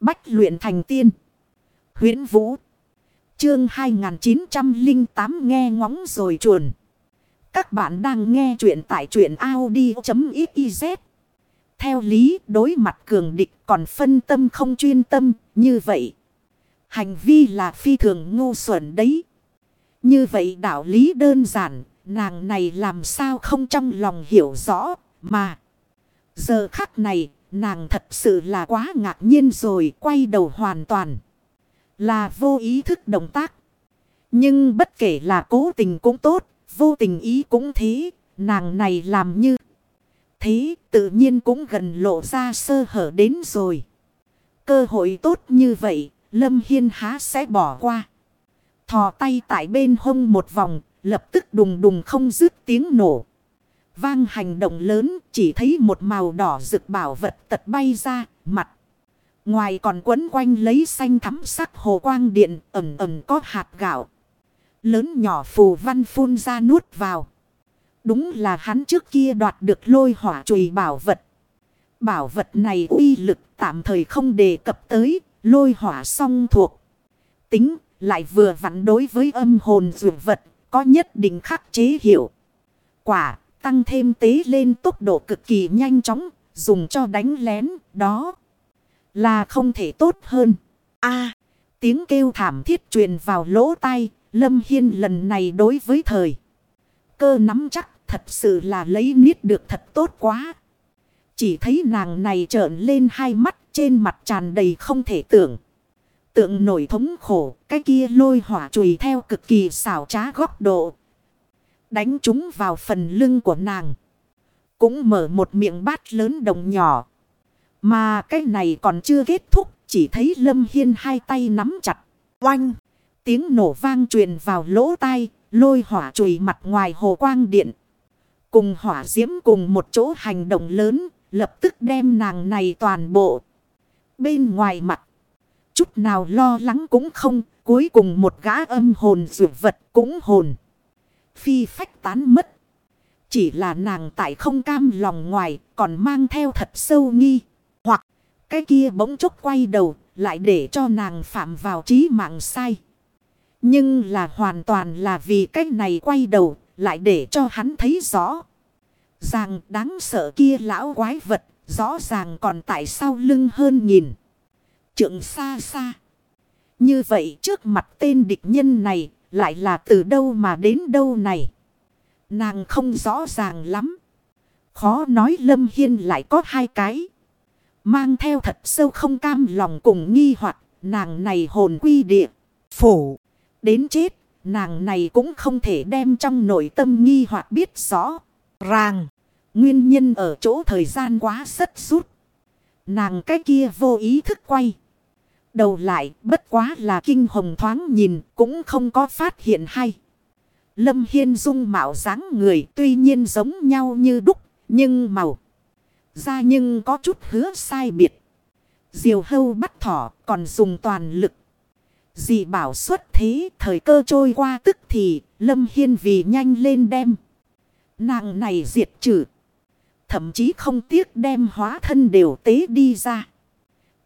Bách luyện thành tiên. huyễn Vũ. Chương 2908 nghe ngóng rồi chuồn. Các bạn đang nghe truyện tại truyện Audi.xyz. Theo lý đối mặt cường địch còn phân tâm không chuyên tâm như vậy. Hành vi là phi thường ngu xuẩn đấy. Như vậy đạo lý đơn giản, nàng này làm sao không trong lòng hiểu rõ, mà. Giờ khắc này, nàng thật sự là quá ngạc nhiên rồi, quay đầu hoàn toàn. Là vô ý thức động tác. Nhưng bất kể là cố tình cũng tốt, vô tình ý cũng thế, nàng này làm như. Thế tự nhiên cũng gần lộ ra sơ hở đến rồi. Cơ hội tốt như vậy, Lâm Hiên há sẽ bỏ qua. Thò tay tại bên hông một vòng, lập tức đùng đùng không dứt tiếng nổ. Vang hành động lớn, chỉ thấy một màu đỏ rực bảo vật tật bay ra, mặt. Ngoài còn quấn quanh lấy xanh thắm sắc hồ quang điện, ẩm ẩm có hạt gạo. Lớn nhỏ phù văn phun ra nuốt vào. Đúng là hắn trước kia đoạt được lôi hỏa chùy bảo vật. Bảo vật này uy lực tạm thời không đề cập tới, lôi hỏa song thuộc. Tính lại vừa vặn đối với âm hồn dụ vật, có nhất định khắc chế hiệu. Quả, tăng thêm tế lên tốc độ cực kỳ nhanh chóng, dùng cho đánh lén, đó là không thể tốt hơn. a tiếng kêu thảm thiết truyền vào lỗ tai, Lâm Hiên lần này đối với thời. Cơ nắm chắc thật sự là lấy niết được thật tốt quá. Chỉ thấy nàng này trợn lên hai mắt trên mặt tràn đầy không thể tưởng. Tượng nổi thống khổ, cái kia lôi hỏa chùy theo cực kỳ xảo trá góc độ. Đánh chúng vào phần lưng của nàng. Cũng mở một miệng bát lớn đồng nhỏ. Mà cái này còn chưa kết thúc, chỉ thấy Lâm Hiên hai tay nắm chặt. Oanh! Tiếng nổ vang truyền vào lỗ tai, lôi hỏa chùi mặt ngoài hồ quang điện. Cùng hỏa diễm cùng một chỗ hành động lớn, lập tức đem nàng này toàn bộ. Bên ngoài mặt, chút nào lo lắng cũng không, cuối cùng một gã âm hồn dụ vật cũng hồn. Phi phách tán mất. Chỉ là nàng tại không cam lòng ngoài, còn mang theo thật sâu nghi. Hoặc, cái kia bỗng chốc quay đầu, lại để cho nàng phạm vào trí mạng sai. Nhưng là hoàn toàn là vì cái này quay đầu, lại để cho hắn thấy rõ. Rằng đáng sợ kia lão quái vật, rõ ràng còn tại sau lưng hơn nhìn. Trượng xa xa. Như vậy trước mặt tên địch nhân này, lại là từ đâu mà đến đâu này. Nàng không rõ ràng lắm. Khó nói Lâm Hiên lại có hai cái. Mang theo thật sâu không cam lòng cùng nghi hoặc nàng này hồn quy địa, phủ. Đến chết, nàng này cũng không thể đem trong nội tâm nghi hoặc biết rõ. Ràng, nguyên nhân ở chỗ thời gian quá sất sút. Nàng cái kia vô ý thức quay. Đầu lại, bất quá là kinh hồng thoáng nhìn, cũng không có phát hiện hay. Lâm Hiên dung mạo dáng người tuy nhiên giống nhau như đúc, nhưng màu. Ra nhưng có chút hứa sai biệt. Diều hâu bắt thỏ còn dùng toàn lực. Dị bảo xuất thế, thời cơ trôi qua tức thì, Lâm Hiên vì nhanh lên đem. Nàng này diệt trừ. Thậm chí không tiếc đem hóa thân đều tế đi ra.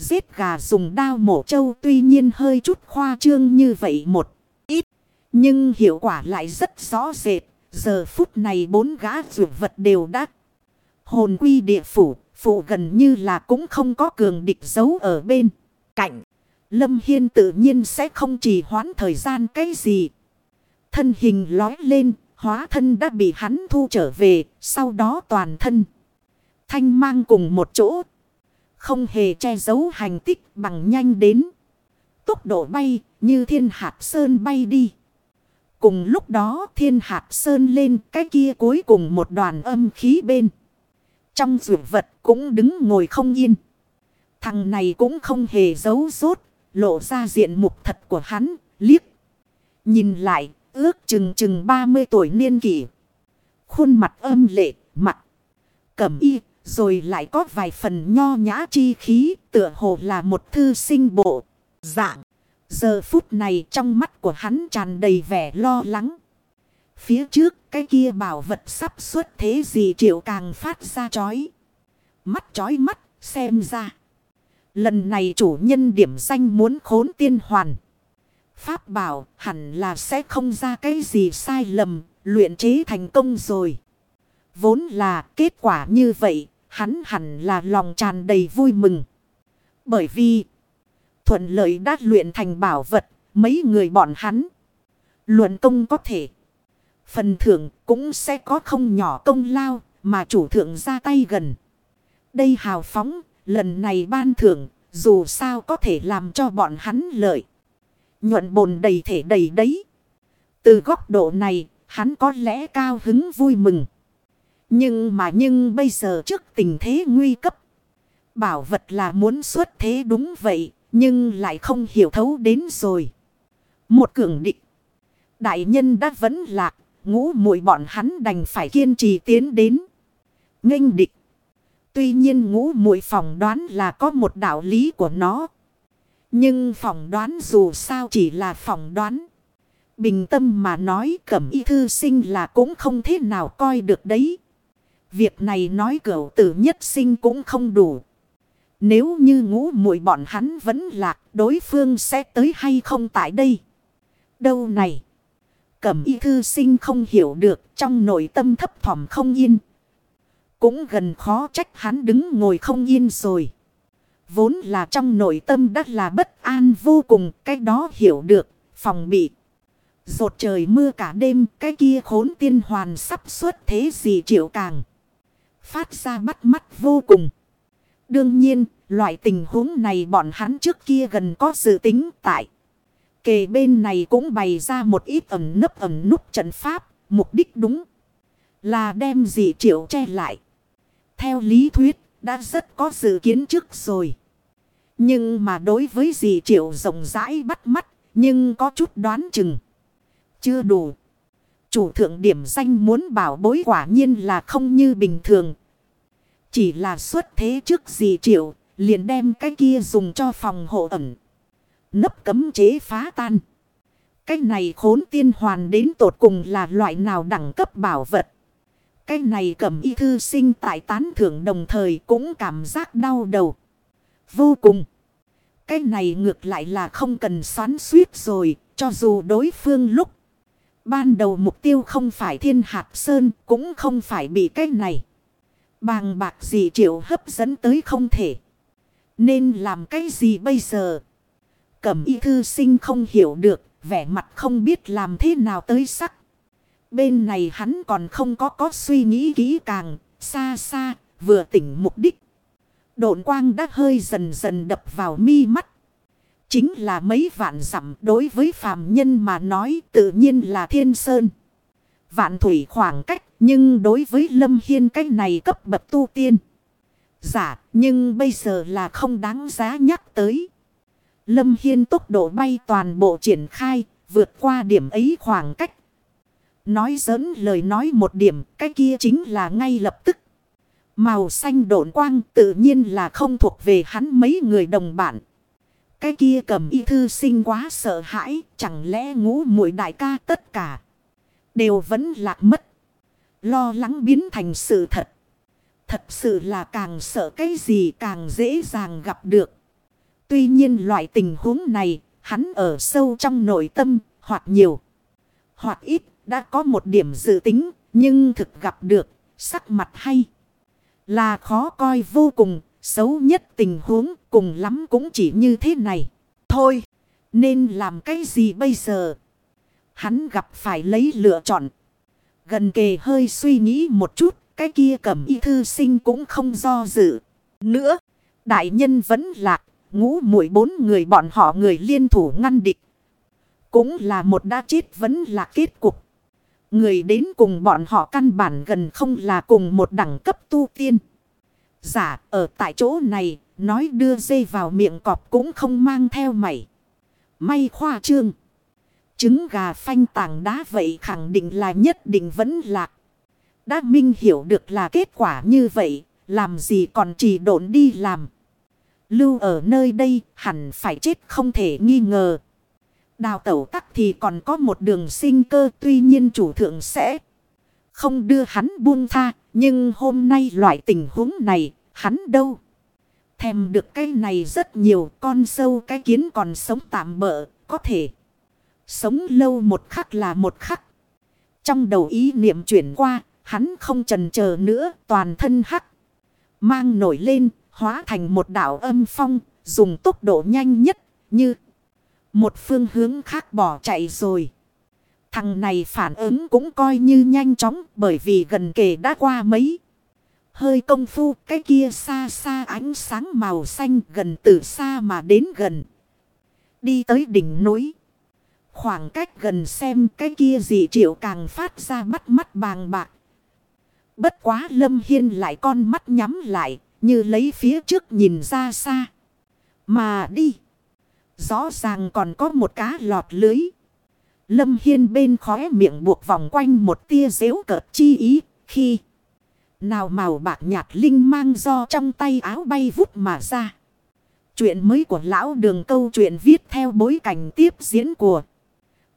Giết gà dùng đao mổ trâu tuy nhiên hơi chút khoa trương như vậy một ít. Nhưng hiệu quả lại rất rõ rệt. Giờ phút này bốn gã rượu vật đều đã Hồn quy địa phủ, phụ gần như là cũng không có cường địch giấu ở bên cạnh. Lâm Hiên tự nhiên sẽ không chỉ hoãn thời gian cái gì. Thân hình lói lên, hóa thân đã bị hắn thu trở về, sau đó toàn thân. Thanh mang cùng một chỗ. Không hề che giấu hành tích bằng nhanh đến. Tốc độ bay như thiên hạt sơn bay đi. Cùng lúc đó thiên hạt sơn lên cái kia cuối cùng một đoàn âm khí bên. Trong rượu vật cũng đứng ngồi không yên. Thằng này cũng không hề giấu rốt lộ ra diện mục thật của hắn, liếc. Nhìn lại, ước chừng chừng 30 tuổi niên kỷ. Khuôn mặt âm lệ, mặt cẩm y, rồi lại có vài phần nho nhã chi khí, tựa hồ là một thư sinh bộ, dạng. Giờ phút này trong mắt của hắn tràn đầy vẻ lo lắng. Phía trước cái kia bảo vật sắp xuất thế gì triệu càng phát ra chói. Mắt chói mắt xem ra. Lần này chủ nhân điểm danh muốn khốn tiên hoàn. Pháp bảo hẳn là sẽ không ra cái gì sai lầm, luyện chế thành công rồi. Vốn là kết quả như vậy, hắn hẳn là lòng tràn đầy vui mừng. Bởi vì thuận lợi đã luyện thành bảo vật, mấy người bọn hắn. Luận công có thể. Phần thưởng cũng sẽ có không nhỏ công lao mà chủ thượng ra tay gần. Đây hào phóng, lần này ban thưởng, dù sao có thể làm cho bọn hắn lợi. Nhuận bồn đầy thể đầy đấy. Từ góc độ này, hắn có lẽ cao hứng vui mừng. Nhưng mà nhưng bây giờ trước tình thế nguy cấp. Bảo vật là muốn xuất thế đúng vậy, nhưng lại không hiểu thấu đến rồi. Một cường định. Đại nhân đã vẫn lạc, ngũ muội bọn hắn đành phải kiên trì tiến đến. nghênh địch. Tuy nhiên ngũ muội phỏng đoán là có một đạo lý của nó. Nhưng phỏng đoán dù sao chỉ là phỏng đoán. Bình tâm mà nói cẩm y thư sinh là cũng không thế nào coi được đấy. Việc này nói cửu tử nhất sinh cũng không đủ. Nếu như ngũ muội bọn hắn vẫn lạc đối phương sẽ tới hay không tại đây. Đâu này. Cẩm y thư sinh không hiểu được trong nội tâm thấp thỏm không yên. Cũng gần khó trách hắn đứng ngồi không yên rồi. Vốn là trong nội tâm đất là bất an vô cùng, cái đó hiểu được, phòng bị. Rột trời mưa cả đêm, cái kia khốn tiên hoàn sắp xuất thế gì triệu càng. Phát ra bắt mắt vô cùng. Đương nhiên, loại tình huống này bọn hắn trước kia gần có dự tính tại. Kề bên này cũng bày ra một ít ẩn nấp ẩn núp trận pháp, mục đích đúng là đem dị triệu che lại. Theo lý thuyết, đã rất có dự kiến trước rồi. Nhưng mà đối với dị triệu rộng rãi bắt mắt, nhưng có chút đoán chừng. Chưa đủ. Chủ thượng điểm danh muốn bảo bối quả nhiên là không như bình thường. Chỉ là xuất thế trước gì triệu, liền đem cái kia dùng cho phòng hộ ẩn. Nấp cấm chế phá tan. Cái này khốn tiên hoàn đến tột cùng là loại nào đẳng cấp bảo vật. Cái này cầm y thư sinh tại tán thưởng đồng thời cũng cảm giác đau đầu. Vô cùng. Cái này ngược lại là không cần xoắn suýt rồi. Cho dù đối phương lúc. Ban đầu mục tiêu không phải thiên hạt sơn. Cũng không phải bị cái này. Bàng bạc gì triệu hấp dẫn tới không thể. Nên làm cái gì bây giờ? Cẩm y thư sinh không hiểu được. Vẻ mặt không biết làm thế nào tới sắc. Bên này hắn còn không có có suy nghĩ kỹ càng, xa xa, vừa tỉnh mục đích. Độn quang đã hơi dần dần đập vào mi mắt. Chính là mấy vạn dặm đối với phàm nhân mà nói tự nhiên là thiên sơn. Vạn thủy khoảng cách nhưng đối với lâm hiên cái này cấp bậc tu tiên. Giả nhưng bây giờ là không đáng giá nhắc tới. Lâm hiên tốc độ bay toàn bộ triển khai vượt qua điểm ấy khoảng cách Nói giỡn lời nói một điểm, cái kia chính là ngay lập tức. Màu xanh độn quang tự nhiên là không thuộc về hắn mấy người đồng bạn. Cái kia cầm y thư sinh quá sợ hãi, chẳng lẽ ngũ muội đại ca tất cả. Đều vẫn lạc mất. Lo lắng biến thành sự thật. Thật sự là càng sợ cái gì càng dễ dàng gặp được. Tuy nhiên loại tình huống này, hắn ở sâu trong nội tâm, hoặc nhiều, hoặc ít đã có một điểm dự tính, nhưng thực gặp được, sắc mặt hay. Là khó coi vô cùng, xấu nhất tình huống cùng lắm cũng chỉ như thế này. Thôi, nên làm cái gì bây giờ? Hắn gặp phải lấy lựa chọn. Gần kề hơi suy nghĩ một chút, cái kia cầm y thư sinh cũng không do dự. Nữa, đại nhân vẫn lạc, ngũ mũi bốn người bọn họ người liên thủ ngăn địch. Cũng là một đã chết vẫn là kết cục. Người đến cùng bọn họ căn bản gần không là cùng một đẳng cấp tu tiên. Giả ở tại chỗ này, nói đưa dây vào miệng cọp cũng không mang theo mày. May khoa trương. Trứng gà phanh tảng đá vậy khẳng định là nhất định vẫn lạc. Đã minh hiểu được là kết quả như vậy, làm gì còn chỉ độn đi làm. Lưu ở nơi đây hẳn phải chết không thể nghi ngờ. Đào tẩu tắc thì còn có một đường sinh cơ tuy nhiên chủ thượng sẽ không đưa hắn buông tha. Nhưng hôm nay loại tình huống này hắn đâu Thèm được cái này rất nhiều con sâu cái kiến còn sống tạm bỡ, có thể. Sống lâu một khắc là một khắc. Trong đầu ý niệm chuyển qua, hắn không trần chờ nữa, toàn thân hắc. Mang nổi lên, hóa thành một đảo âm phong, dùng tốc độ nhanh nhất, như một phương hướng khác bỏ chạy rồi. Thằng này phản ứng cũng coi như nhanh chóng bởi vì gần kề đã qua mấy. Hơi công phu cái kia xa xa ánh sáng màu xanh gần từ xa mà đến gần. Đi tới đỉnh núi. Khoảng cách gần xem cái kia dị triệu càng phát ra bắt mắt bàng bạc. Bất quá Lâm Hiên lại con mắt nhắm lại, như lấy phía trước nhìn ra xa. Mà đi. Rõ ràng còn có một cá lọt lưới. Lâm Hiên bên khóe miệng buộc vòng quanh một tia dễu cợt chi ý, khi... Nào màu bạc nhạt linh mang do trong tay áo bay vút mà ra. Chuyện mới của lão đường câu chuyện viết theo bối cảnh tiếp diễn của